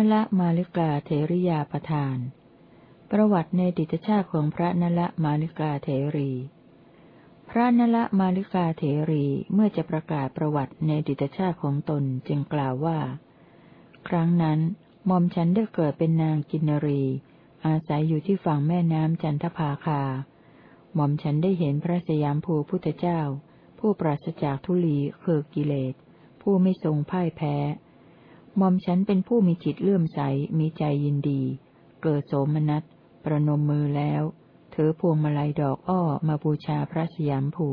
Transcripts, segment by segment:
นละมาลิกาเทริยาประทาน ประวัติในดิตชาติของพระนละมาลิกาเทรี พระนละมาลิกาเทรีเมื่อจะประกาศประวัติในดิตชาติของตนจึงกล่าวว่า ครั้งนั้นหม่อมฉันได้เกิดเป็นนางกินรี อาศัยอยู่ที่ฝั่งแม่น้ำจันทภาคาหม่อมฉันได้เห็นพระสยามภูพุทธเจ้า ผู้ปราศจากทุลีคือกิเลส ผู้ไม่ทรงพ่ายแพ้ ม่อมฉันเป็นผู้มีจิตเลื่อมใส มีใจยินดี เกิดโสมนัส ประนมมือแล้ว ถือพวงมาลัยดอกอ้อมาบูชาพระสยามภู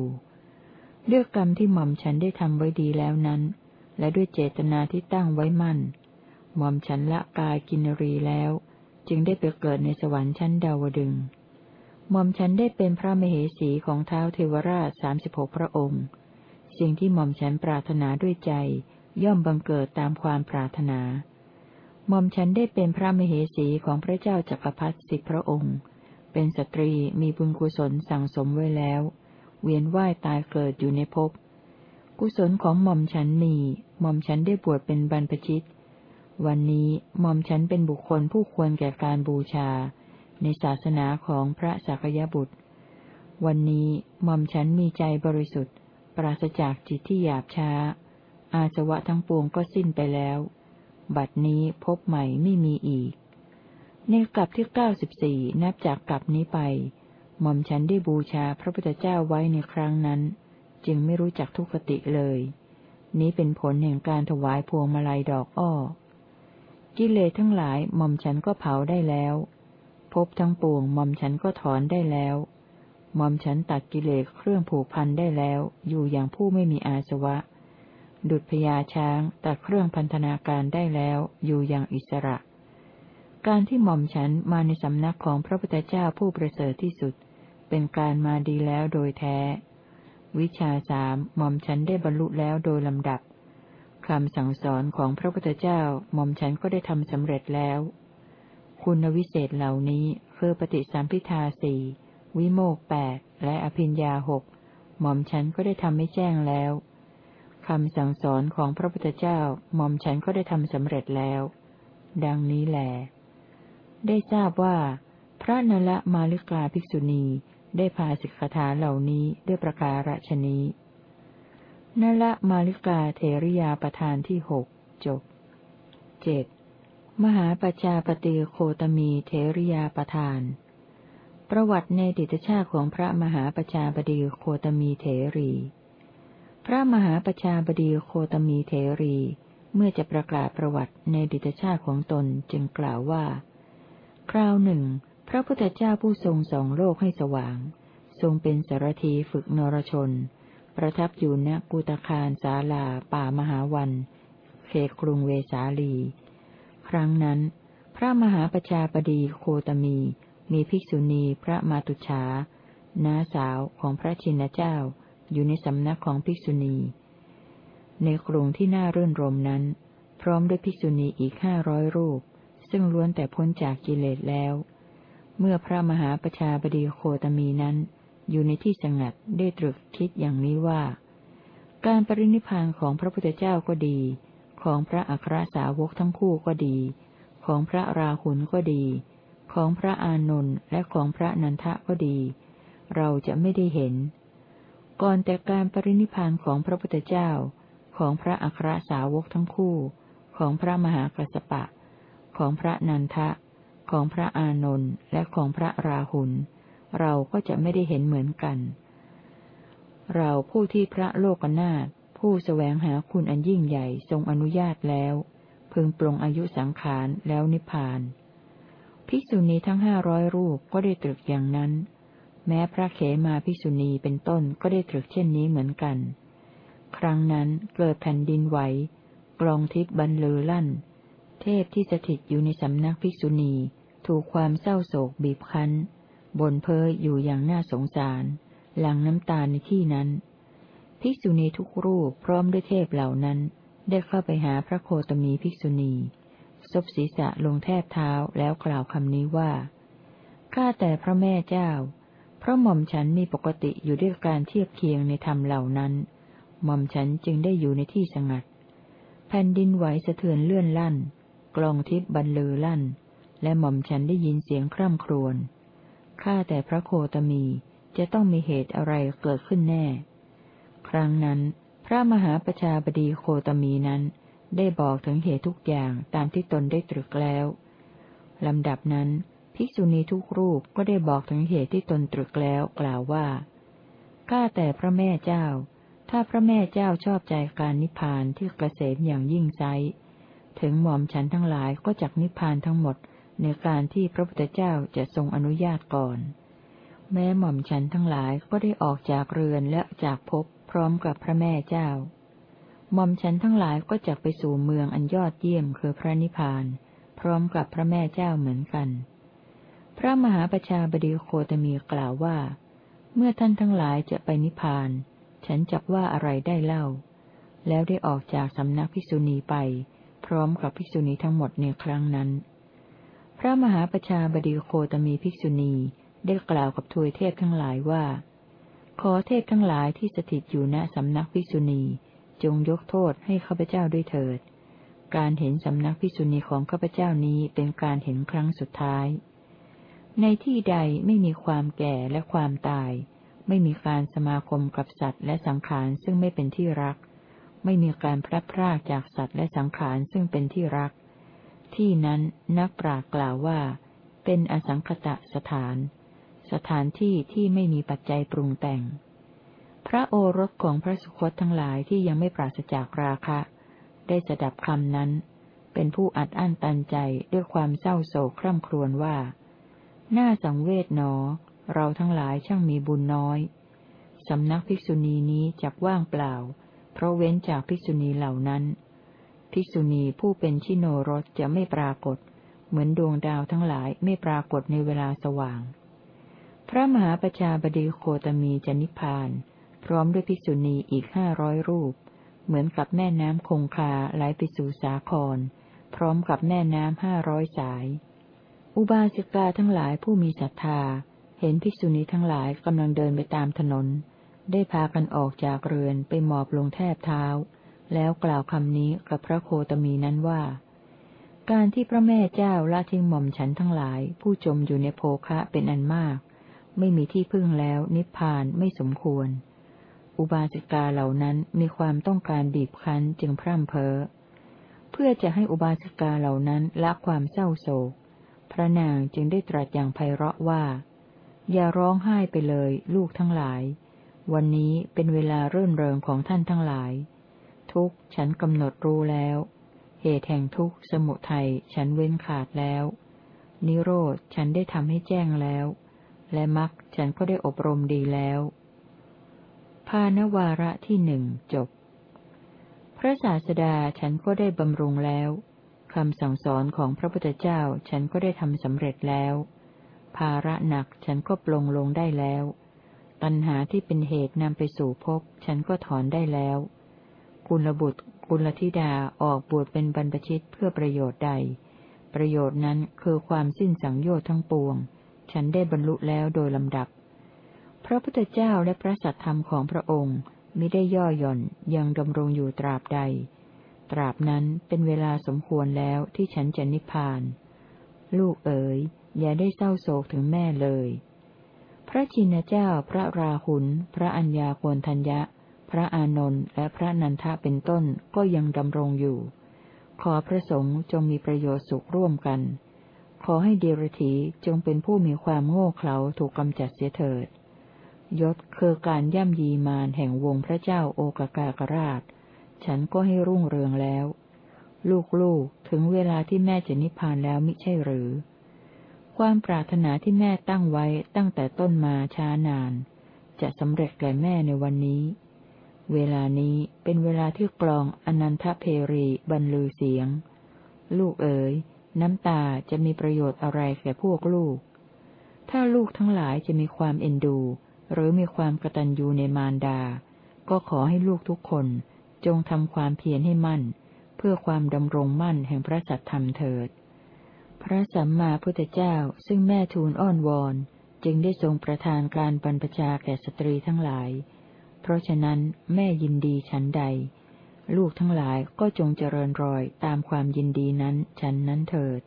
เลือกกรรมที่หม่อมฉันได้ทำไว้ดีแล้วนั้น และด้วยเจตนาที่ตั้งไว้มั่น หม่อมฉันละกายกินรีแล้ว จึงได้ไปเกิดในสวรรค์ชั้นดาวดึงหม่อมฉันได้เป็นพระมเหสีของเท้าเทวราชสามสิบหกพระองค์ สิ่งที่หม่อมฉันปรารถนาด้วยใจ ย่อมบังเกิดตามความปรารถนาหม่อมฉันได้เป็นพระมเหสีของพระเจ้าจักรพรรดิสิบพระองค์ เป็นสตรีมีบุญกุศลสั่งสมไว้แล้ว เวียนว่ายตายเกิดอยู่ในภพ กุศลของหม่อมฉันมี หม่อมฉันได้บวชเป็นบรรพชิต วันนี้หม่อมฉันเป็นบุคคลผู้ควรแก่การบูชา ในศาสนาของพระสักยบุตร วันนี้หม่อมฉันมีใจบริสุทธิ์ ปราศจากจิตที่หยาบช้า อาสวะทั้งปวงก็สิ้นไปแล้ว บัดนี้พบใหม่ไม่มีอีก ในกลับที่เก้าสิบสี่นับจากกลับนี้ไป หม่อมฉันได้บูชาพระพุทธเจ้าไว้ในครั้งนั้น จึงไม่รู้จักทุกขติเลย นี้เป็นผลแห่งการถวายพวงมาลัยดอกอ้อ กิเลสทั้งหลายหม่อมฉันก็เผาได้แล้วพบทั้งปวงหม่อมฉันก็ถอนได้แล้วหม่อมฉันตัดกิเลสเครื่องผูกพันได้แล้ว อยู่อย่างผู้ไม่มีอาสวะ ดุจพญาช้างตัดเครื่องพันธนาการได้แล้วอยู่อย่างอิสระ การที่หม่อมฉันมาในสำนักของพระพุทธเจ้าผู้ประเสริฐที่สุด เป็นการมาดีแล้วโดยแท้ วิชาสามหม่อมฉันได้บรรลุแล้วโดยลำดับคำสั่งสอนของพระพุทธเจ้าหม่อมฉันก็ได้ทำสำเร็จแล้ว คุณวิเศษเหล่านี้คือปฏิสัมพิทาสี่วิโมกแปดและอภิญญาหกหม่อมฉันก็ได้ทำไม่แจ้งแล้ว คำสั่งสอนของพระพุทธเจ้าหม่อมฉันก็ได้ทำสำเร็จแล้ว ดังนี้แหลได้ทราบว่า พระนละมาลิกาภิกษุณีได้พาสิกขาเหล่านี้ด้วยประการฉนี้นละมาลิกาเทริยาประธานที่หกจบเจ็ดมหาปชาปฏิโคตมีเทริยาประธาน ประวัติในดิตชาติของพระมหาปชาปฏิโคตมีเทรี พระมหาประชาบดีโคตมีเทรี เมื่อจะประกาศประวัติในดิตชาติของตนจึงกล่าวว่า คราวหนึ่ง พระพุทธเจ้าผู้ทรงสองโลกให้สว่าง ทรงเป็นสารถีฝึกนรชน ประทับอยู่ณกุตคารสาลาป่ามหาวันเขตกรุงเวสาลี ครั้งนั้น พระมหาประชาบดีโคตมี มีภิกษุณีพระมาตุชาน้าสาวของพระชินเจ้า อยู่ในสำนักของภิกษุณี ในกรุงที่น่ารื่นรมนั้น พร้อมด้วยภิกษุณีอีกห้าร้อยรูป ซึ่งล้วนแต่พ้นจากกิเลสแล้ว เมื่อพระมหาประชาบดีโคตมีนั้น อยู่ในที่สงัดได้ตรึกคิดอย่างนี้ว่า การปรินิพานของพระพุทธเจ้าก็ดี ของพระอัครสาวกทั้งคู่ก็ดี ของพระราหุลก็ดี ของพระอานนท์และของพระนันทะก็ดีเราจะไม่ได้เห็น ก่อนแต่การปรินิพานของพระพุทธเจ้า ของพระอัครสาวกทั้งคู่ ของพระมหากัสปะ ของพระนันทะ ของพระอานนท์และของพระราหุล เราก็จะไม่ได้เห็นเหมือนกัน เราผู้ที่พระโลกนาถผู้สแสวงหาคุณอันยิ่งใหญ่ทรงอนุญาตแล้ว พึงปรงอายุสังขารแล้วนิพพาน ภิกษุณีทั้งห้าร้อยรูปก็ได้ตรึกอย่างนั้น แม้พระเขมาพิสุณีเป็นต้นก็ได้ตรึกเช่นนี้เหมือนกัน ครั้งนั้นเกิดแผ่นดินไหวกลองทิพย์บรรลือลั่น เทพที่สถิตอยู่ในสำนักภิกษุณี ถูกความเศร้าโศกบีบคั้นบนเพยอยู่อย่างน่าสงสาร หลังน้ำตาในที่นั้น ภิกษุณีทุกรูปพร้อมด้วยเทพเหล่านั้น ได้เข้าไปหาพระโคตมีภิกษุณีซบศีรษะลงแทบเท้าแล้วกล่าวคำนี้ว่า ข้าแต่พระแม่เจ้า เพราะหม่อมฉันมีปกติอยู่ด้วยการเทียบเคียงในธรรมเหล่านั้น หม่อมฉันจึงได้อยู่ในที่สงัด แผ่นดินไหวสะเทือนเลื่อนลั่นกกลองทิพย์บรรลือลั่น และหม่อมฉันได้ยินเสียงคร่ำครวญ ข้าแต่พระโคตมีจะต้องมีเหตุอะไรเกิดขึ้นแน่ ครั้งนั้น พระมหาประชาบดีโคตมีนั้น ได้บอกถึงเหตุทุกอย่างตามที่ตนได้ตรึกแล้ว ลำดับนั้น ภิกษุณีทุกรูปก็ได้บอกถึงเหตุที่ตนตรึกแล้วกล่าวว่า ข้าแต่พระแม่เจ้า ถ้าพระแม่เจ้าชอบใจการนิพพานที่กระเสมอย่างยิ่งไซถึงหม่อมฉันทั้งหลายก็จักนิพพานทั้งหมดในการที่พระพุทธเจ้าจะทรงอนุญาตก่อน แม้หม่อมฉันทั้งหลายก็ได้ออกจากเรือนและจากภพพร้อมกับพระแม่เจ้า หม่อมฉันทั้งหลายก็จะไปสู่เมืองอันยอดเยี่ยมคือพระนิพพาน พร้อมกับพระแม่เจ้าเหมือนกัน พระมหาประชาบดีโคตมีกล่าวว่า เมื่อท่านทั้งหลายจะไปนิพพาน ฉันจักว่าอะไรได้เล่า แล้วได้ออกจากสำนักภิกษุณีไป พร้อมกับภิกษุณีทั้งหมดในครั้งนั้น พระมหาประชาบดีโคตมีภิกษุณีได้กล่าวกับทวยเทพทั้งหลายว่า ขอเทพทั้งหลายที่สถิตอยู่ณสำนักภิกษุณี จงยกโทษให้ข้าพเจ้าด้วยเถิด การเห็นสำนักภิกษุณีของข้าพเจ้านี้เป็นการเห็นครั้งสุดท้าย ในที่ใดไม่มีความแก่และความตาย ไม่มีการสมาคมกับสัตว์และสังขารซึ่งไม่เป็นที่รัก ไม่มีการพลัดพรากจากสัตว์และสังขารซึ่งเป็นที่รัก ที่นั้นนักปรากล่าวว่า เป็นอสังคตะสถาน สถานที่ที่ไม่มีปัจจัยปรุงแต่ง พระโอรสของพระสุคตทั้งหลายที่ยังไม่ปราศจากราคะ ได้สดับคำนั้น เป็นผู้อัดอั้นตันใจด้วยความเศร้าโศกคร่ำครวญว่า น่าสังเวชหนอ เราทั้งหลายช่างมีบุญน้อย สำนักภิกษุณีนี้จักว่างเปล่า เพราะเว้นจากภิกษุณีเหล่านั้น ภิกษุณีผู้เป็นชิโนรสจะไม่ปรากฏ เหมือนดวงดาวทั้งหลายไม่ปรากฏในเวลาสว่าง พระมหาประชาบดีโคตมีจะนิพพาน พร้อมด้วยภิกษุณีอีกห้าร้อยรูป เหมือนกับแม่น้ำคงคาไหลไปสู่สาคร พร้อมกับแม่น้ำห้าร้อยสาย อุบาสิกาทั้งหลายผู้มีศรัทธา เห็นภิกษุณีทั้งหลายกำลังเดินไปตามถนน ได้พากันออกจากเรือนไปหมอบลงแทบเท้า แล้วกล่าวคำนี้กับพระโคตมีนั้นว่า การที่พระแม่เจ้าละทิ้งหม่อมฉันทั้งหลาย ผู้จมอยู่ในโภคะเป็นอันมาก ไม่มีที่พึ่งแล้วนิพพานไม่สมควร อุบาสิกาเหล่านั้นมีความต้องการบีบคั้นจึงพร่ำเพ้อเพื่อจะให้อุบาสิกาเหล่านั้นละความเศร้าโศก ระนางจึงได้ตรัสอย่างไพเราะว่า อย่าร้องไห้ไปเลย ลูกทั้งหลาย วันนี้เป็นเวลาเรื่นเริงของท่านทั้งหลาย ทุกฉันกำหนดรู้แล้ว เหตุแห่งทุกสมุทัยฉันเว้นขาดแล้ว นิโรธฉันได้ทำให้แจ้งแล้ว และมรรคฉันก็ได้อบรมดีแล้วภานวาระที่หนึ่งจบ พระศาสดาฉันก็ได้บำรุงแล้ว คำสั่งสอนของพระพุทธเจ้าฉันก็ได้ทำสำเร็จแล้ว ภาระหนักฉันก็ปลงลงได้แล้ว ตัณหาที่เป็นเหตุนำไปสู่ภพฉันก็ถอนได้แล้ว กุลบุตร กุลธิดาออกบวชเป็นบรรพชิตเพื่อประโยชน์ใด ประโยชน์นั้นคือความสิ้นสังโยชน์ทั้งปวง ฉันได้บรรลุแล้วโดยลำดับ พระพุทธเจ้าและพระสัทธรรมของพระองค์มิได้ย่อหย่อนยังดำรงอยู่ตราบใด ตราบนั้นเป็นเวลาสมควรแล้วที่ฉันจะนิพพาน ลูกเอ๋ย อย่าได้เศร้าโศกถึงแม่เลย พระชินเจ้า พระราหุล พระัญญาโกนทัญญะ พระอานนท์ และพระนันทะเป็นต้นก็ยังดำรงอยู่ ขอพระสงฆ์จงมีประโยชน์สุขร่วมกัน ขอให้เดรธีจงเป็นผู้มีความโง่เขลาถูกกำจัดเสียเถิด ยศคือการย่ำยีมารแห่งวงพระเจ้าโอกากากราช ฉันก็ให้รุ่งเรืองแล้ว ลูกๆ ถึงเวลาที่แม่จะนิพพานแล้วมิใช่หรือ ความปรารถนาที่แม่ตั้งไว้ตั้งแต่ต้นมาช้านาน จะสำเร็จแก่แม่ในวันนี้ เวลานี้เป็นเวลาที่กลองอนันทเพรีบรรลือเสียง ลูกเอ๋ยน้ำตาจะมีประโยชน์อะไรแก่พวกลูก ถ้าลูกทั้งหลายจะมีความเอ็นดู หรือมีความกตัญญูในมารดา ก็ขอให้ลูกทุกคน จงทำความเพียรให้มั่น เพื่อความดำรงมั่นแห่งพระสัตธรรมเถิด พระสัมมาพุทธเจ้าซึ่งแม่ทูลอ้อนวอน จึงได้ทรงประทานการบรรพชาแก่สตรีทั้งหลาย เพราะฉะนั้นแม่ยินดีฉันใด ลูกทั้งหลายก็จงเจริญรอยตามความยินดีนั้นฉันนั้นเถิด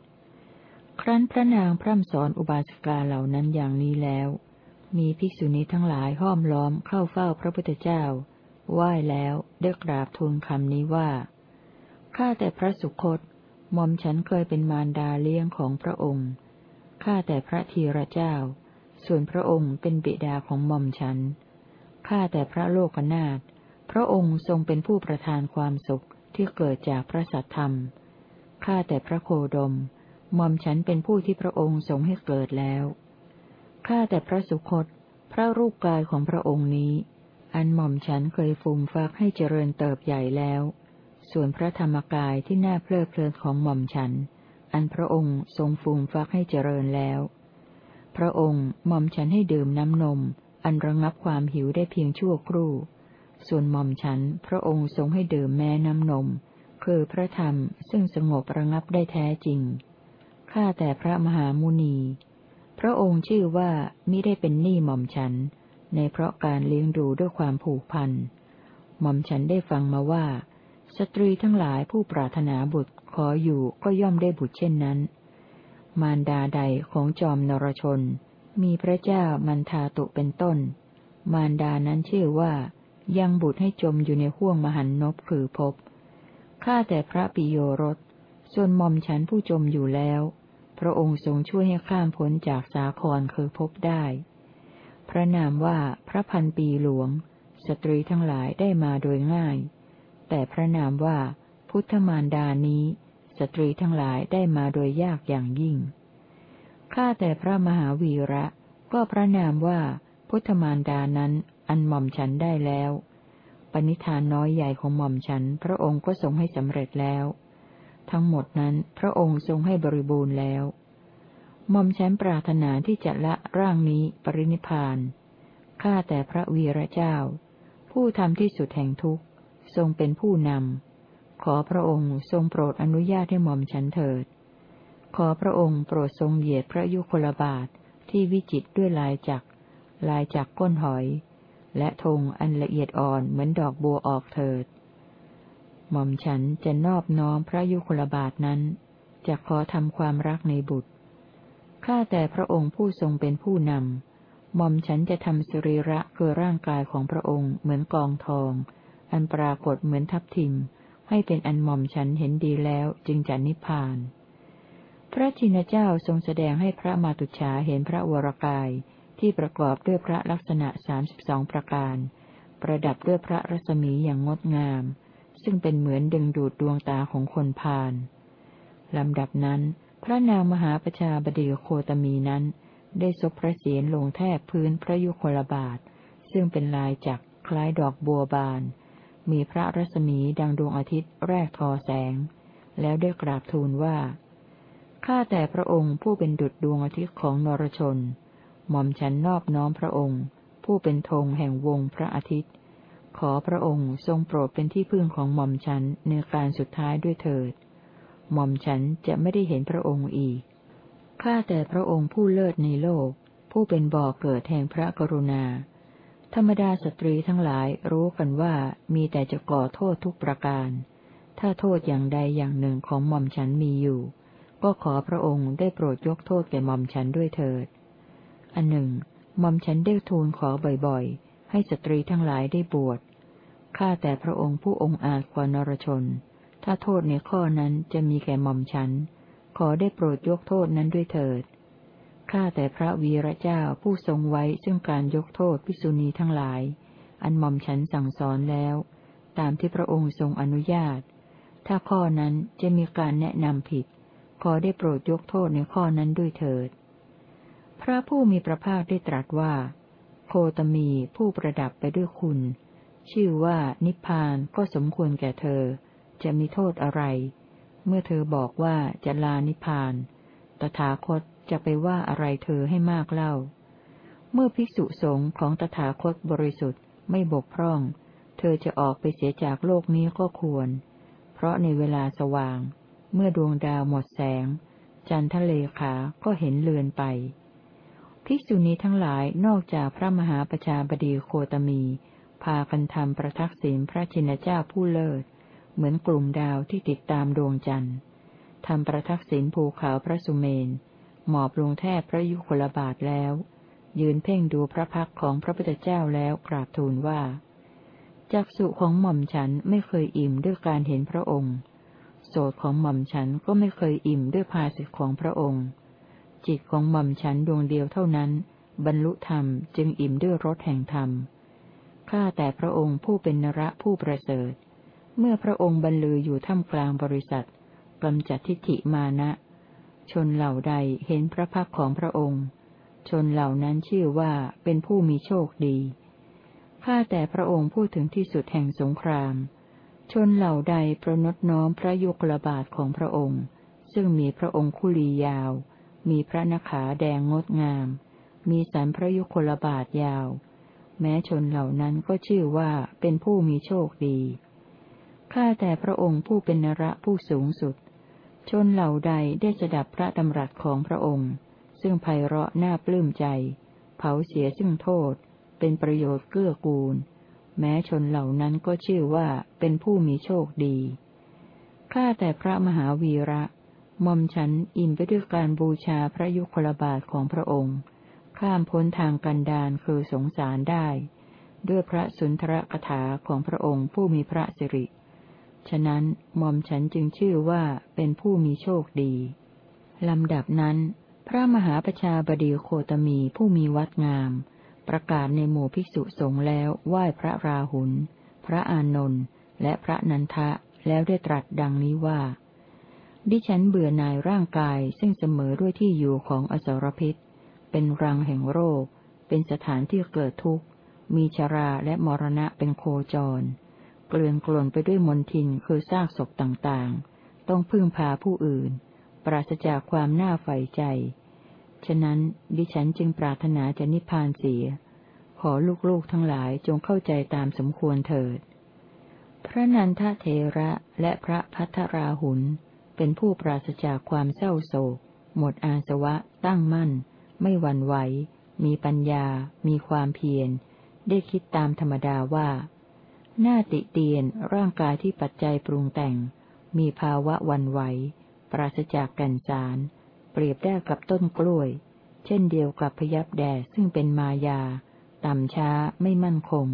ครั้นพระนางพร่ำสอนอุบาสิกาเหล่านั้นอย่างนี้แล้ว มีภิกษุณีทั้งหลายห้อมล้อมเข้าเฝ้าพระพุทธเจ้า ไหว้แล้วได้กราบทูลคำนี้ว่า ข้าแต่พระสุคตหม่อมฉันเคยเป็นมารดาเลี้ยงของพระองค์ ข้าแต่พระธีระเจ้า ส่วนพระองค์เป็นบิดาของหม่อมฉัน ข้าแต่พระโลกนาถ พระองค์ทรงเป็นผู้ประทานความสุขที่เกิดจากพระสัทธรรม ข้าแต่พระโคดม หม่อมฉันเป็นผู้ที่พระองค์ทรงให้เกิดแล้ว ข้าแต่พระสุคต พระรูปกายของพระองค์นี้ อันหม่อมฉันเคยฟูมฟักให้เจริญเติบใหญ่แล้ว ส่วนพระธรรมกายที่น่าเพลิดเพลินของหม่อมฉัน อันพระองค์ทรงฟูมฟักให้เจริญแล้ว พระองค์หม่อมฉันให้ดื่มน้ำนม อันระงับความหิวได้เพียงชั่วครู่ ส่วนหม่อมฉันพระองค์ทรงให้ดื่มแม้น้ำนม คือพระธรรมซึ่งสงบระงับได้แท้จริง ข้าแต่พระมหามุนี พระองค์ชื่อว่ามิได้เป็นหนี้หม่อมฉัน ในเพราะการเลี้ยงดูด้วยความผูกพันหม่อมฉันได้ฟังมาว่า สตรีทั้งหลายผู้ปรารถนาบุตรขออยู่ก็ย่อมได้บุตรเช่นนั้น มารดาใดของจอมนรชน มีพระเจ้ามันทาตุเป็นต้น มารดานั้นชื่อว่า ยังบุตรให้จมอยู่ในห้วงมหันนบคือภพข้าแต่พระปิโยรสส่วนมอมฉันผู้จมอยู่แล้ว พระองค์ทรงช่วยให้ข้ามพ้นจากสาครคือภพได้ พระนามว่าพระพันปีหลวง สตรีทั้งหลายได้มาโดยง่าย แต่พระนามว่า พุทธมารดานี้ สตรีทั้งหลายได้มาโดยยากอย่างยิ่ง ข้าแต่พระมหาวีระ ก็พระนามว่า พุทธมารดานั้นอันหม่อมฉันได้แล้ว ปณิธานน้อยใหญ่ของหม่อมฉัน พระองค์ก็ทรงให้สำเร็จแล้ว ทั้งหมดนั้นพระองค์ทรงให้บริบูรณ์แล้ว มอมฉันปรารถนาที่จะละร่างนี้ปรินิพานข้าแต่พระวีระเจ้า ผู้ทำที่สุดแห่งทุกข์ ทรงเป็นผู้นำ ขอพระองค์ทรงโปรดอนุญาตให้หม่อมฉันเถิด ขอพระองค์โปรดทรงเหยียดพระยุคลบาทที่วิจิตด้วยลายจักลายจักก้นหอย และธงอันละเอียดอ่อนเหมือนดอกบัวออกเถิด หม่อมฉันจะนอบน้อมพระยุคลบาทนั้น จะขอทำความรักในบุตร ข้าแต่พระองค์ผู้ทรงเป็นผู้นำหม่อมฉันจะทำสรีระคือร่างกายของพระองค์เหมือนกองทอง อันปรากฏเหมือนทับทิม ให้เป็นอันหม่อมฉันเห็นดีแล้วจึงจะนิพพาน พระชินเจ้าทรงแสดงให้พระมาตุฉาเห็นพระวรกายที่ประกอบด้วยพระลักษณะสามสิบสองประการ ประดับด้วยพระรัศมีอย่างงดงาม ซึ่งเป็นเหมือนดึงดูดดวงตาของคนพาลลำดับนั้น พระนางมหาประชาบดีโคตมีนั้น ได้ซบพระเศียรลงแทบพื้นพระยุคลบาท ซึ่งเป็นลายจักคล้ายดอกบัวบาน มีพระรัศมีดังดวงอาทิตย์แรกทอแสง แล้วได้กราบทูลว่า ข้าแต่พระองค์ผู้เป็นดุจดวงอาทิตย์ของนรชน หม่อมฉันนอบน้อมพระองค์ ผู้เป็นธงแห่งวงพระอาทิตย์ ขอพระองค์ทรงโปรดเป็นที่พึ่งของหม่อมฉันในการสุดท้ายด้วยเถิด หม่อมฉันจะไม่ได้เห็นพระองค์อีก ข้าแต่พระองค์ผู้เลิศในโลก ผู้เป็นบ่อเกิดแห่งพระกรุณา ธรรมดาสตรีทั้งหลายรู้กันว่ามีแต่จะก่อโทษทุกประการ ถ้าโทษอย่างใดอย่างหนึ่งของหม่อมฉันมีอยู่ ก็ขอพระองค์ได้โปรดยกโทษแก่หม่อมฉันด้วยเถิด อันหนึ่งหม่อมฉันได้ทูลขอบ่อยๆ ให้สตรีทั้งหลายได้บวช ข้าแต่พระองค์ผู้องค์อาจกว่านรชน ถ้าโทษในข้อนั้นจะมีแก่หม่อมฉัน ขอได้โปรดยกโทษนั้นด้วยเถิด ข้าแต่พระวีระเจ้าผู้ทรงไว้ซึ่งการยกโทษพิสุณีทั้งหลาย อันหม่อมฉันสั่งสอนแล้ว ตามที่พระองค์ทรงอนุญาต ถ้าข้อนั้นจะมีการแนะนำผิด ขอได้โปรดยกโทษในข้อนั้นด้วยเถิด พระผู้มีพระภาคได้ตรัสว่า โคตมีผู้ประดับไปด้วยคุณ ชื่อว่านิพพานก็สมควรแก่เธอ จะมีโทษอะไร เมื่อเธอบอกว่าจะลานิพาน ตถาคตจะไปว่าอะไรเธอให้มากเล่า เมื่อภิกษุสงฆ์ของตถาคตบริสุทธิ์ไม่บกพร่อง เธอจะออกไปเสียจากโลกนี้ก็ควร เพราะในเวลาสว่าง เมื่อดวงดาวหมดแสง จันทะเลขาก็เห็นเลือนไป ภิกษุณีทั้งหลายนอกจากพระมหาประชาบดีโคตมี พากันทำประทักษิณพระชินเจ้าผู้เลิศ เหมือนกลุ่มดาวที่ติดตามดวงจันทร์ทำประทักษิณภูเขาพระสุเมน หมอบลงแทบพระยุคลบาทแล้ว ยืนเพ่งดูพระพักของพระพุทธเจ้าแล้วกราบทูลว่าจักสุของหม่อมฉันไม่เคยอิ่มด้วยการเห็นพระองค์ โสดของหม่อมฉันก็ไม่เคยอิ่มด้วยภาสิทธิของพระองค์ จิตของหม่อมฉันดวงเดียวเท่านั้น บรรลุธรรมจึงอิ่มด้วยรสแห่งธรรมข้าแต่พระองค์ผู้เป็นนระผู้ประเสริฐ เมื่อพระองค์บรรลืออยู่ท่ามกลางบริษัทกำจัดทิฏฐิมานะ ชนเหล่าใดเห็นพระพักของพระองค์ ชนเหล่านั้นชื่อว่าเป็นผู้มีโชคดี ข้าแต่พระองค์พูดถึงที่สุดแห่งสงคราม ชนเหล่าใดประนดน้อมพระยุคลบาทของพระองค์ ซึ่งมีพระองคุลียาว มีพระนขาแดงงดงาม มีสันพระยุคลบาทยาว แม้ชนเหล่านั้นก็ชื่อว่าเป็นผู้มีโชคดี ข้าแต่พระองค์ผู้เป็นนระผู้สูงสุด ชนเหล่าใดได้สดับพระดำรัสของพระองค์ ซึ่งไพเราะน่าปลื้มใจ เผาเสียซึ่งโทษ เป็นประโยชน์เกื้อกูล แม้ชนเหล่านั้นก็ชื่อว่าเป็นผู้มีโชคดี ข้าแต่พระมหาวีระมอมฉันอิ่มไปด้วยการบูชาพระยุคลบาทของพระองค์ ข้ามพ้นทางกันดานคือสงสารได้ ด้วยพระสุนทรกถาของพระองค์ผู้มีพระสิริ ฉะนั้นหมอมฉันจึงชื่อว่าเป็นผู้มีโชคดี ลำดับนั้น พระมหาประชาบดีโคตมีผู้มีวัดงาม ประกาศในหมู่ภิกษุสงฆ์แล้วไหว้พระราหุล พระอานนท์และพระนันทะแล้วได้ตรัสดังนี้ว่า ดิฉันเบื่อหน่ายร่างกายซึ่งเสมอด้วยที่อยู่ของอสรพิษ เป็นรังแห่งโรค เป็นสถานที่เกิดทุกข์ มีชราและมรณะเป็นโคจร เกลื่อนกล่นไปด้วยมนทินคือซากศพต่างๆ ต้องพึ่งพาผู้อื่น ปราศจากความน่าใฝ่ใจ ฉะนั้นดิฉันจึงปรารถนาจะนิพพานเสีย ขอลูกๆทั้งหลายจงเข้าใจตามสมควรเถิด พระนันทเทระและพระพัทราหุนเป็นผู้ปราศจากความเศร้าโศก หมดอาสวะ ตั้งมั่น ไม่หวั่นไหว มีปัญญา มีความเพียร ได้คิดตามธรรมดาว่า หน้าติเตียนร่างกายที่ปัจจัยปรุงแต่ง มีภาวะวันไหว ปราศจากกันสาร เปรียบได้กับต้นกล้วย เช่นเดียวกับพยับแดดซึ่งเป็นมายา ต่ำช้าไม่มั่นคง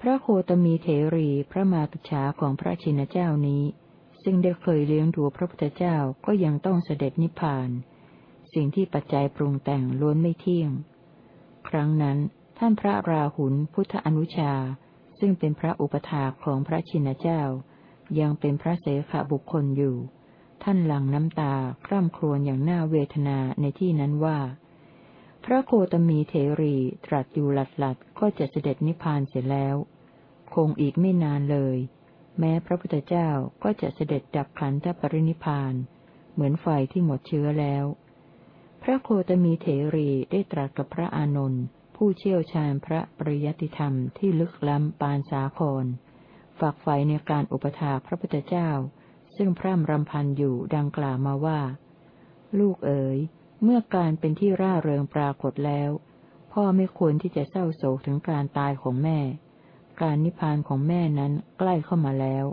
พระโคตมีเถรีพระมาตุชาของพระชินเจ้านี้ ซึ่งได้เคยเลี้ยงดูพระพุทธเจ้าก็ยังต้องเสด็จนิพพาน สิ่งที่ปัจจัยปรุงแต่งล้วนไม่เที่ยง ครั้งนั้นท่านพระราหุลพุทธอนุชา ซึ่งเป็นพระอุปถาของพระชินเจ้า ยังเป็นพระเสขบุคคลอยู่ ท่านหลั่งน้ำตา คร่ำครวญอย่างน่าเวทนาในที่นั้นว่า พระโคตมีเถรีตรัสอยู่หลัดหลัดก็จะเสด็จนิพพานเสร็จแล้ว คงอีกไม่นานเลย แม้พระพุทธเจ้าก็จะเสด็จดับขันธปรินิพพาน เหมือนไฟที่หมดเชื้อแล้ว พระโคตมีเถรีได้ตรัสกับพระอานนท์ ผู้เชี่ยวชาญพระปริยติธรรมที่ลึกล้ำปานสาครฝากไฟในการอุปถาพระพุทธเจ้า ซึ่งพร่ำรำพันอยู่ดังกล่าวมาว่า ลูกเอ๋ย เมื่อการเป็นที่ร่าเริงปรากฏแล้ว พ่อไม่ควรที่จะเศร้าโศกถึงการตายของแม่ การนิพพานของแม่นั้นใกล้เข้ามาแล้ว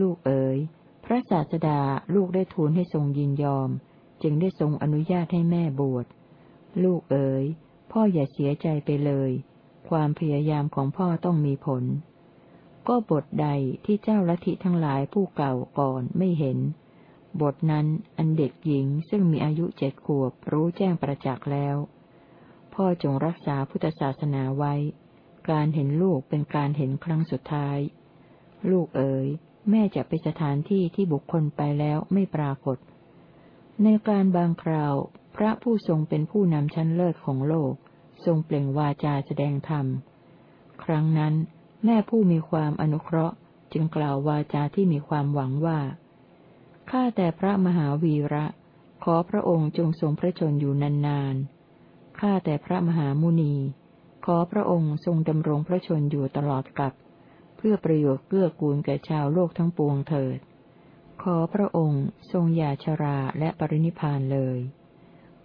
ลูกเอ๋ย พระศาสดาลูกได้ทูลให้ทรงยินยอม จึงได้ทรงอนุญาตให้แม่บวช ลูกเอ๋ย พ่ออย่าเสียใจไปเลย ความพยายามของพ่อต้องมีผล ก็บทใดที่เจ้าลัทธิทั้งหลายผู้เก่าก่อนไม่เห็น บทนั้นอันเด็กหญิงซึ่งมีอายุเจ็ดขวบรู้แจ้งประจักษ์แล้ว พ่อจงรักษาพุทธศาสนาไว้ การเห็นลูกเป็นการเห็นครั้งสุดท้าย ลูกเอ๋ยแม่จะไปสถานที่ที่บุคคลไปแล้วไม่ปรากฏ ในการบางคราว พระผู้ทรงเป็นผู้นำชั้นเลิศของโลก ทรงเปล่งวาจาแสดงธรรม ครั้งนั้นแม่ผู้มีความอนุเคราะห์จึงกล่าววาจาที่มีความหวังว่า ข้าแต่พระมหาวีระ ขอพระองค์จงทรงพระชนอยู่นานๆ ข้าแต่พระมหามุนี ขอพระองค์ทรงดำรงพระชนอยู่ตลอดกับเพื่อประโยชน์เกื้อกูลแก่ชาวโลกทั้งปวงเถิด ขอพระองค์ทรงอย่าชราและปรินิพานเลย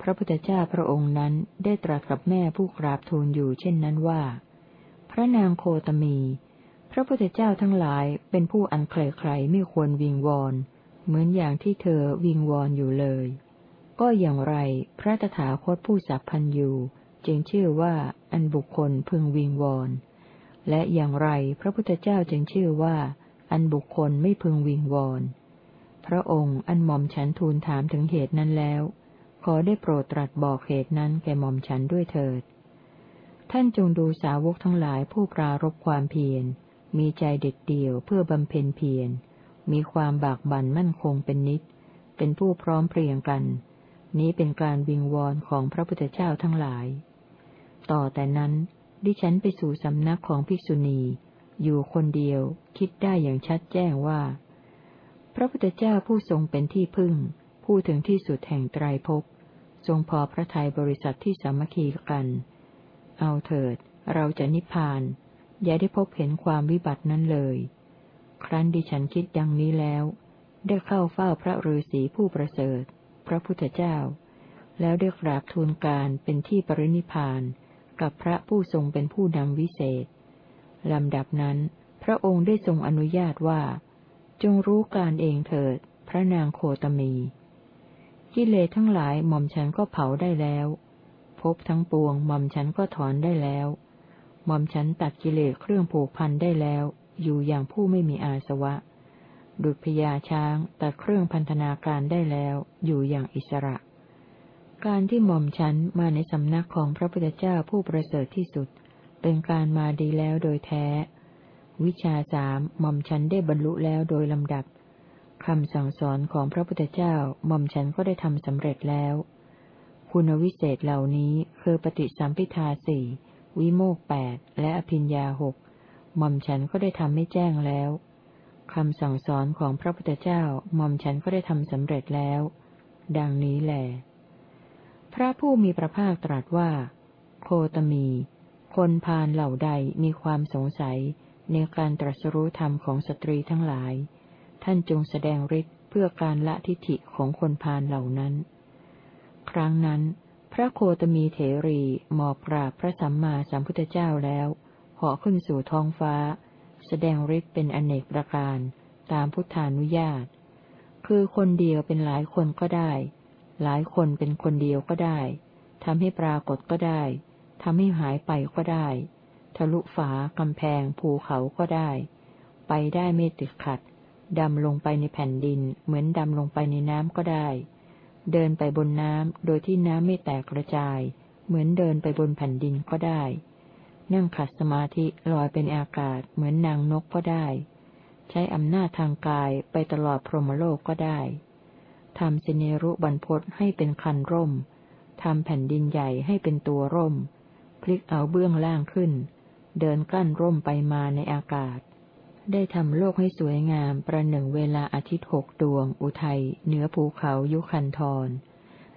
พระพุทธเจ้าพระองค์นั้นได้ตรัสกับแม่ผู้กราบทูลอยู่เช่นนั้นว่า พระนางโคตมี พระพุทธเจ้าทั้งหลายเป็นผู้อันใครๆไม่ควรวิงวอน เหมือนอย่างที่เธอวิงวอนอยู่เลย ก็อย่างไรพระตถาคตผู้สัพพันอยู่จึงชื่อว่าอันบุคคลพึงวิงวอน และอย่างไรพระพุทธเจ้าจึงชื่อว่า อันบุคคลไม่พึงวิงวอน พระองค์อันหม่อมฉันทูลถามถึงเหตุนั้นแล้ว ขอได้โปรดตรัสบอกเหตุนั้นแก่หม่อมฉันด้วยเถิด ท่านจงดูสาวกทั้งหลายผู้ปรารบความเพียร มีใจเด็ดเดี่ยวเพื่อบำเพ็ญเพียร มีความบากบั่นมั่นคงเป็นนิด เป็นผู้พร้อมเพรียงกัน นี้เป็นการวิงวอนของพระพุทธเจ้าทั้งหลาย ต่อแต่นั้น ดิฉันไปสู่สำนักของภิกษุณี อยู่คนเดียวคิดได้อย่างชัดแจ้งว่า พระพุทธเจ้าผู้ทรงเป็นที่พึ่ง ผู้ถึงที่สุดแห่งไตรภพทรงพอพระทัยบริษัทที่สามัคคีกัน เอาเถิด เราจะนิพพาน อย่าได้พบเห็นความวิบัตินั้นเลย ครั้นดิฉันคิดดังนี้แล้ว ได้เข้าเฝ้าพระฤาษีผู้ประเสริฐ พระพุทธเจ้า แล้วได้กราบทูลการเป็นที่ปรินิพาน กับพระผู้ทรงเป็นผู้นำวิเศษ ลำดับนั้น พระองค์ได้ทรงอนุญาตว่า จงรู้การเองเถิด พระนางโคตมี กิเลสทั้งหลายหม่อมฉันก็เผาได้แล้วพบทั้งปวงหม่อมฉันก็ถอนได้แล้วหม่อมฉันตัดกิเลสเครื่องผูกพันได้แล้ว อยู่อย่างผู้ไม่มีอาสวะ ดุจพญาช้างตัดเครื่องพันธนาการได้แล้ว อยู่อย่างอิสระ การที่หม่อมฉันมาในสำนักของพระพุทธเจ้าผู้ประเสริฐที่สุด เป็นการมาดีแล้วโดยแท้ วิชาสามหม่อมฉันได้บรรลุแล้วโดยลำดับ คำสั่งสอนของพระพุทธเจ้าหม่อมฉันก็ได้ทำสำเร็จแล้ว คุณวิเศษเหล่านี้คือปฏิสัมพิทาสี่วิโมกแปดและอภิญญาหกหม่อมฉันก็ได้ทำไม่แจ้งแล้วคำสั่งสอนของพระพุทธเจ้าหม่อมฉันก็ได้ทำสำเร็จแล้ว ดังนี้แหละพระผู้มีพระภาคตรัสว่า โคตมี คนพาลเหล่าใดมีความสงสัยในการตรัสรู้ธรรมของสตรีทั้งหลาย ท่านจงแสดงฤทธิ์เพื่อการละทิฐิของคนพาลเหล่านั้น ครั้งนั้น พระโคตมีเถรีหมอบกราบพระสัมมาสัมพุทธเจ้าแล้วเหาะขึ้นสู่ท้องฟ้า แสดงฤทธิ์เป็นอเนกประการ ตามพุทธานุญาต คือคนเดียวเป็นหลายคนก็ได้ หลายคนเป็นคนเดียวก็ได้ทำให้ปรากฏก็ได้ทำให้หายไปก็ได้ ทะลุฝากำแพงภูเขาก็ได้ ไปได้ไม่ติดขัด ดำลงไปในแผ่นดิน เหมือนดำลงไปในน้ำก็ได้ เดินไปบนน้ำโดยที่น้ำไม่แตกกระจาย เหมือนเดินไปบนแผ่นดินก็ได้ นั่งขัดสมาธิลอยเป็นอากาศเหมือนนางนกก็ได้ ใช้อำนาจทางกายไปตลอดพรหมโลกก็ได้ทำสิเนรุบรรพศให้เป็นคันร่ม ทำแผ่นดินใหญ่ให้เป็นตัวร่ม พลิกเอาเบื้องล่างขึ้น เดินกั้นร่มไปมาในอากาศ ได้ทำโลกให้สวยงามประหนึ่งเวลาอาทิตย์หกดวง อุทัย เหนือภูเขายุคันธร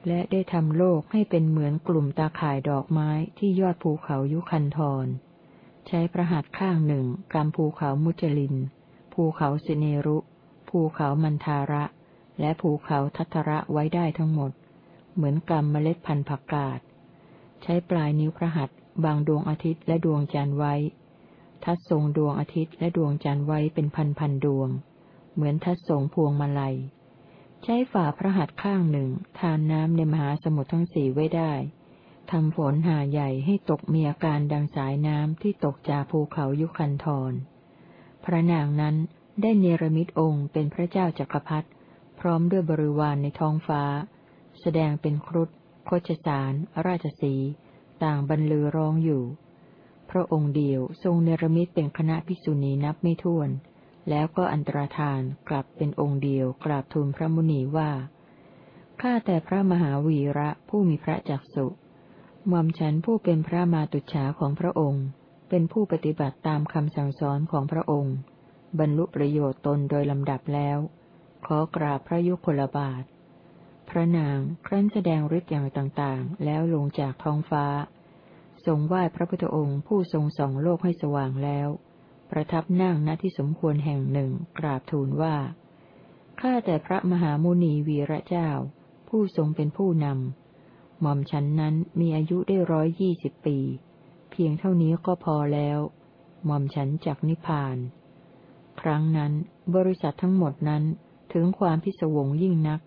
และได้ทำโลกให้เป็นเหมือนกลุ่มตาข่ายดอกไม้ที่ยอดภูเขายุคันธรใช้ประหัตข้างหนึ่งกำภูเขามุจลิน ภูเขาสิเนรุ ภูเขามันทาระ และภูเขาทัทระไว้ได้ทั้งหมด เหมือนกำเมล็ดพันธุ์ผักกาด ใช้ปลายนิ้วพระหัตบางดวงอาทิตย์และดวงจันทร์ไว้ ทัดทรงดวงอาทิตย์และดวงจันทร์ไว้เป็นพันพันดวง เหมือนทัดทรงพวงมาลัย ใช้ฝ่าพระหัตถ์ข้างหนึ่งทานน้ำในมหาสมุทรทั้งสี่ไว้ได้ทำฝนหาใหญ่ให้ตกมีอาการดังสายน้ำที่ตกจากภูเขายุคันธรพระนางนั้นได้เนรมิตองค์เป็นพระเจ้าจักรพรรดิพร้อมด้วยบริวารในท้องฟ้า แสดงเป็นครุฑโคชสาร ราชสี ต่างบรรลือร้องอยู่ พระองค์เดียวทรงเนรมิตเป็นคณะภิกษุณีนับไม่ถ้วน แล้วก็อันตรธานกลับเป็นองค์เดียวกราบทูลพระมุนีว่า ข้าแต่พระมหาวีระผู้มีพระจักสุหม่อมฉันผู้เป็นพระมาตุฉาของพระองค์ เป็นผู้ปฏิบัติตามคำสั่งสอนของพระองค์ บรรลุประโยชน์ตนโดยลำดับแล้ว ขอกราบพระยุคลบาท พระนางครั้นแสดงฤทธิ์อย่างต่างๆ แล้วลงจากท้องฟ้า ทรงไหว้พระพุทธองค์ผู้ทรงส่องโลกให้สว่างแล้ว ประทับนั่งณที่สมควรแห่งหนึ่งกราบทูลว่า ข้าแต่พระมหามุนีวีระเจ้า ผู้ทรงเป็นผู้นำ หม่อมฉันนั้นมีอายุได้ร้อยยี่สิบปี เพียงเท่านี้ก็พอแล้ว หม่อมฉันจากนิพพาน ครั้งนั้นบริษัททั้งหมดนั้นถึงความพิศวงยิ่งนัก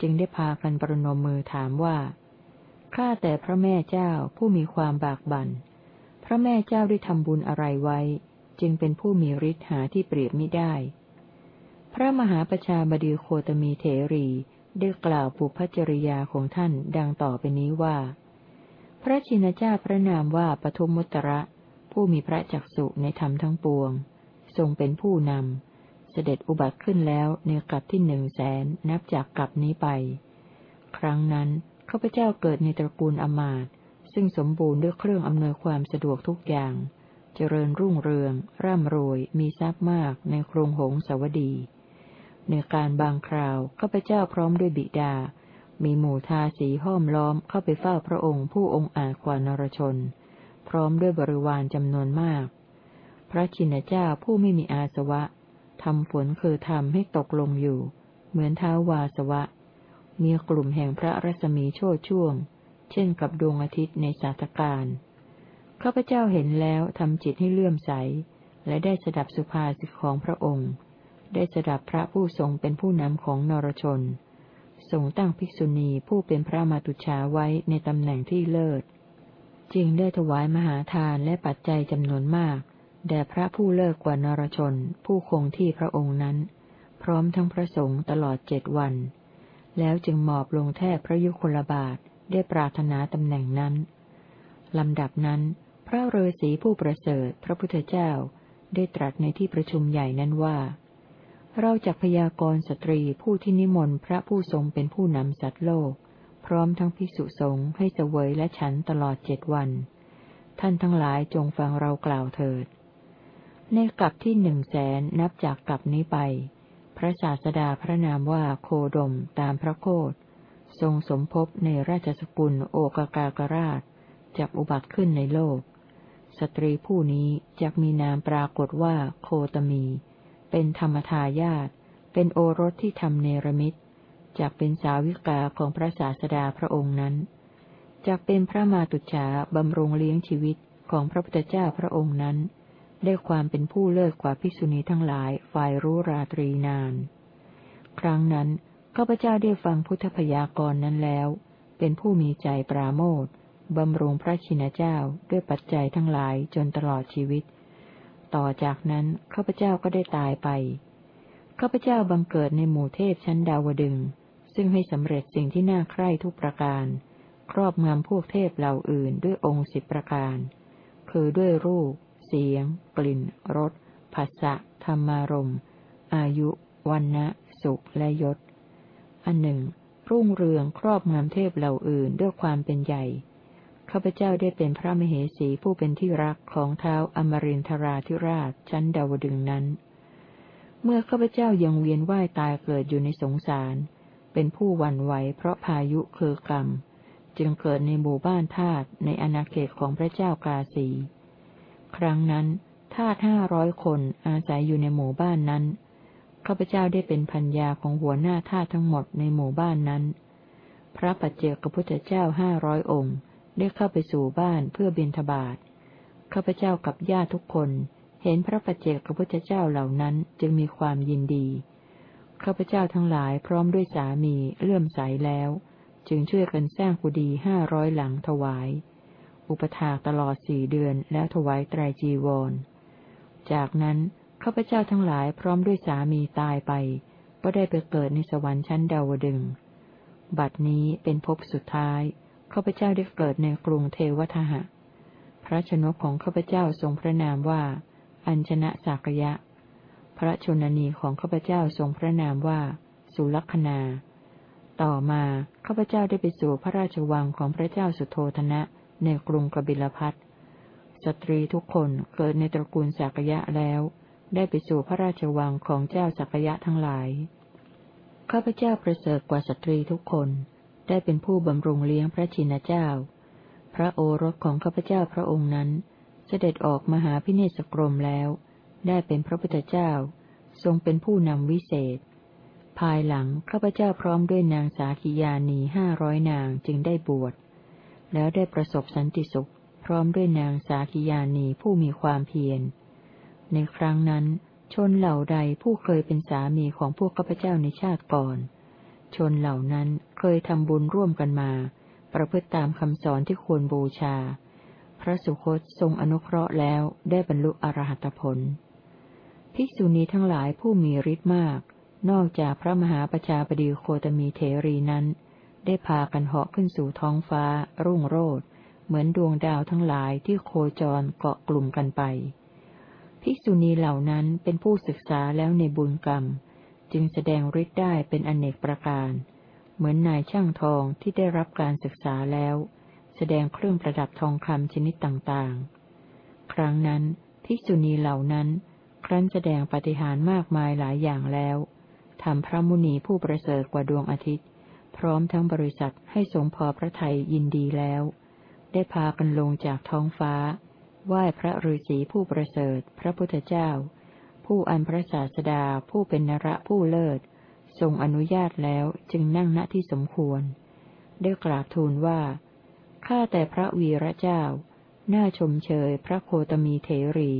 จึงได้พากันประนมมือถามว่า ข้าแต่พระแม่เจ้าผู้มีความบากบัน่น พระแม่เจ้าได้ทำบุญอะไรไว้ จึงเป็นผู้มีฤทธิ์หาที่เปรียบไม่ได้ พระมหาประชาบดีโคตมีเถรีได้กล่าวปุพจริยาของท่านดังต่อไปนี้ว่า พระชินเจ้าพระนามว่าปทุมมุตระ ผู้มีพระจักสุในธรรมทั้งปวง ทรงเป็นผู้นำ เสด็จอุบัติขึ้นแล้วในกลับที่หนึ่งแสนนับจากกลับนี้ไป ครั้งนั้น ข้าพเจ้าเกิดในตระกูลอมาตซึ่งสมบูรณ์ด้วยเครื่องอำนวยความสะดวกทุกอย่าง เจริญรุ่งเรือง ร่ำรวย มีทรัพย์มากในโครงหงสาวดี ในการบางคราวข้าพเจ้าพร้อมด้วยบิดา มีหมู่ทาสีห้อมล้อมเข้าไปเฝ้าพระองค์ผู้องค์อาจกว่านรชน พร้อมด้วยบริวารจำนวนมาก พระชินเจ้าผู้ไม่มีอาสวะทำฝนคือทำให้ตกลงอยู่ เหมือนเท้าวาสวะ มีกลุ่มแห่งพระรัศมีโชดช่วง เช่นกับดวงอาทิตย์ในสาตการข้าพเจ้าเห็นแล้วทำจิตให้เลื่อมใส และได้สดับสุภาษิตของพระองค์ ได้สดับพระผู้ทรงเป็นผู้นำของนรชน ทรงตั้งภิกษุณีผู้เป็นพระมาตุชาไว้ในตำแหน่งที่เลิศ จึงได้ถวายมหาทานและปัจจัยจำนวนมาก แด่พระผู้เลิศกว่านรชน ผู้คงที่พระองค์นั้น พร้อมทั้งพระสงฆ์ตลอดเจ็ดวัน แล้วจึงมอบลงแทบพระยุคลบาทได้ปรารถนาตำแหน่งนั้น ลำดับนั้น พระเรศีผู้ประเสริฐพระพุทธเจ้าได้ตรัสในที่ประชุมใหญ่นั้นว่า เราจักพยากรสตรีผู้ที่นิมนต์พระผู้ทรงเป็นผู้นำสัตว์โลก พร้อมทั้งภิกษุสงฆ์ให้เสวยและฉันตลอดเจ็ดวัน ท่านทั้งหลายจงฟังเรากล่าวเถิด ในกลับที่หนึ่งแสนนับจากกลับนี้ไป พระศาสดาพระนามว่าโคดมตามพระโคดทรงสมภพในราชสกุลโอกากากราชจักอุบัติขึ้นในโลก สตรีผู้นี้จักมีนามปรากฏว่าโคตมี เป็นธรรมทายาทเป็นโอรสที่ทำเนรมิตจากเป็นสาวิกาของพระศาสดาพระองค์นั้นจากเป็นพระมาตุฉาบำรงเลี้ยงชีวิตของพระพุทธเจ้าพระองค์นั้น ได้ความเป็นผู้เลิศกว่าภิกษุณีทั้งหลายฝ่ายรู้ราตรีนาน ครั้งนั้นข้าพเจ้าได้ฟังพุทธพยากรณ์นั้นแล้ว เป็นผู้มีใจปราโมทบำรุงพระชินเจ้าด้วยปัจจัยทั้งหลายจนตลอดชีวิต ต่อจากนั้นข้าพเจ้าก็ได้ตายไป ข้าพเจ้าบังเกิดในหมู่เทพชั้นดาวดึง ซึ่งให้สำเร็จสิ่งที่น่าใคร่ทุกประการ ครอบงำพวกเทพเหล่าอื่นด้วยองค์สิบประการ คือด้วยรูป เสียง กลิ่น รสภาษะธรรมารมอายุวันนะสุขและยศ อันหนึ่ง รุ่งเรืองครอบงำเทพเหล่าอื่นด้วยความเป็นใหญ่ ข้าพเจ้าได้เป็นพระมเหสีผู้เป็นที่รักของเท้าอมรินทราธิราชชั้นดาวดึงนั้น เมื่อข้าพเจ้ายังเวียนว่ายตายเกิดอยู่ในสงสาร เป็นผู้หวั่นไหวเพราะพายุคือกรรม จึงเกิดในหมู่บ้านทาตในอาณาเขตของพระเจ้ากาสี ครั้งนั้นทาตห้าร้อยคนอาศัยอยู่ในหมู่บ้านนั้นข้าพเจ้าได้เป็นพัญญาของหัวหน้าทาตทั้งหมดในหมู่บ้านนั้น พระปัจเจกพุทธเจ้าห้าร้อยองค์ ได้เข้าไปสู่บ้านเพื่อบิณฑบาตข้าพเจ้ากับญาติทุกคนเห็นพระปัจเจกพระพุทธเจ้าเหล่านั้นจึงมีความยินดีข้าพเจ้าทั้งหลายพร้อมด้วยสามีเลื่อมใสแล้ว จึงช่วยกันสร้างกุฏิห้าร้อยหลังถวาย อุปถาตลอดสี่เดือนแล้วถวายไตรจีวร จากนั้นข้าพเจ้าทั้งหลายพร้อมด้วยสามีตายไป ก็ได้ไปเกิดในสวรรค์ชั้นดาวดึง บัดนี้เป็นภพสุดท้ายข้าพเจ้าได้เกิดในกรุงเทวทหะ พระชนกของข้าพเจ้าทรงพระนามว่า อัญชนะสากยะ พระชนนีของข้าพเจ้าทรงพระนามว่า สุลักษณาต่อมาข้าพเจ้าได้ไปสู่พระราชวังของพระเจ้าสุโธธนะ ในกรุงกบิลพัทสตรีทุกคนเกิดในตระกูลสากยะแล้ว ได้ไปสู่พระราชวังของเจ้าสากยะทั้งหลาย ข้าพเจ้าประเสริฐกว่าสตรีทุกคน ได้เป็นผู้บำรุงเลี้ยงพระชินเจ้า พระโอรสของข้าพเจ้าพระองค์นั้น เสด็จออกมหาพิเนศกรมแล้ว ได้เป็นพระพุทธเจ้า ทรงเป็นผู้นำวิเศษ ภายหลังข้าพเจ้าพร้อมด้วยนางสาคิยานีห้าร้อยนางจึงได้บวช แล้วได้ประสบสันติสุข พร้อมด้วยนางสาคิยานีผู้มีความเพียร ในครั้งนั้น ชนเหล่าใดผู้เคยเป็นสามีของพวกข้าพเจ้าในชาติก่อน ชนเหล่านั้นเคยทำบุญร่วมกันมา ประพฤติตามคำสอนที่ควรบูชา พระสุคตทรงอนุเคราะห์แล้วได้บรรลุอรหัตผล ภิกษุณีทั้งหลายผู้มีฤทธิ์มาก นอกจากพระมหาประชาบดีโคตมีเทรีนั้น ได้พากันเหาะขึ้นสู่ท้องฟ้า รุ่งโรดเหมือนดวงดาวทั้งหลายที่โคจรเกาะกลุ่มกันไป ภิกษุณีเหล่านั้นเป็นผู้ศึกษาแล้วในบุญกรรม จึงแสดงฤทธิ์ได้เป็นอนเนกประการ เหมือนนายช่างทองที่ได้รับการศึกษาแล้ว แสดงเครื่องประดับทองคำชนิดต่างๆ ครั้งนั้นภิกษุณีเหล่านั้นครั้นแสดงปฏิหารมากมายหลายอย่างแล้วทำพระมุนีผู้ประเสริฐกว่าดวงอาทิตย์ พร้อมทั้งบริษัทให้สงพอพระทัยยินดีแล้ว ได้พากันลงจากท้องฟ้า ไหว้พระฤาษีผู้ประเสริฐ พระพุทธเจ้า ผู้อันพระศาสดาผู้เป็นนระผู้เลิศ ทรงอนุญาตแล้วจึงนั่งณที่สมควร ได้กราบทูลว่า ข้าแต่พระวีระเจ้า น่าชมเชยพระโคตมีเถรี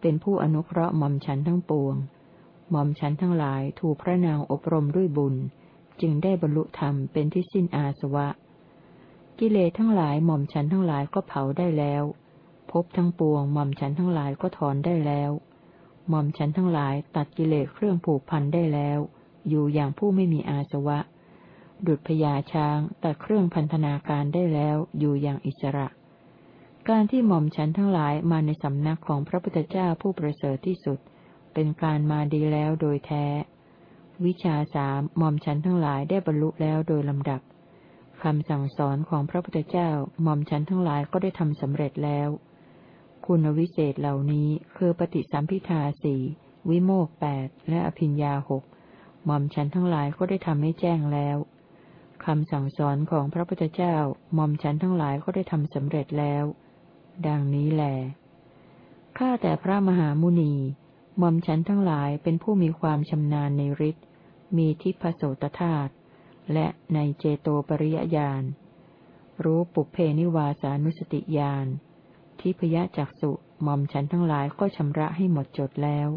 เป็นผู้อนุเคราะห์หม่อมฉันทั้งปวง หม่อมฉันทั้งหลายถูกพระนางอบรมด้วยบุญ จึงได้บรรลุธรรมเป็นที่สิ้นอาสวะ กิเลสทั้งหลายหม่อมฉันทั้งหลายก็เผาได้แล้วพบทั้งปวงหม่อมฉันทั้งหลายก็ถอนได้แล้วหม่อมฉันทั้งหลายตัดกิเลสเครื่องผูกพันได้แล้ว อยู่อย่างผู้ไม่มีอาสวะ ดุจพญาช้างตัดเครื่องพันธนาการได้แล้วอยู่อย่างอิสระ การที่หม่อมฉันทั้งหลายมาในสำนักของพระพุทธเจ้าผู้ประเสริฐที่สุด เป็นการมาดีแล้วโดยแท้ วิชาสามหม่อมฉันทั้งหลายได้บรรลุแล้วโดยลำดับคำสั่งสอนของพระพุทธเจ้าหม่อมฉันทั้งหลายก็ได้ทำสำเร็จแล้ว คุณวิเศษเหล่านี้คือปฏิสัมพิทาสี่วิโมกแปดและอภิญญาหกหม่อมฉันทั้งหลายก็ได้ทำให้แจ้งแล้วคำสั่งสอนของพระพุทธเจ้าหม่อมฉันทั้งหลายก็ได้ทำสำเร็จแล้ว ดังนี้แหลข้าแต่พระมหามุนีหม่อมฉันทั้งหลายเป็นผู้มีความชำนาญในฤทธิ์ มีทิพโสตธาตุและในเจโตปริยญาณ รู้ปุเพนิวาสานุสติญาณ ทิพยะจักสุหม่อมฉันทั้งหลายก็ชำระให้หมดจดแล้ว